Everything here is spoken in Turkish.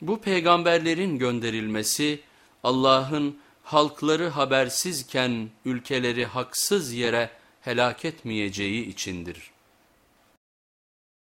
Bu peygamberlerin gönderilmesi Allah'ın halkları habersizken ülkeleri haksız yere helak etmeyeceği içindir.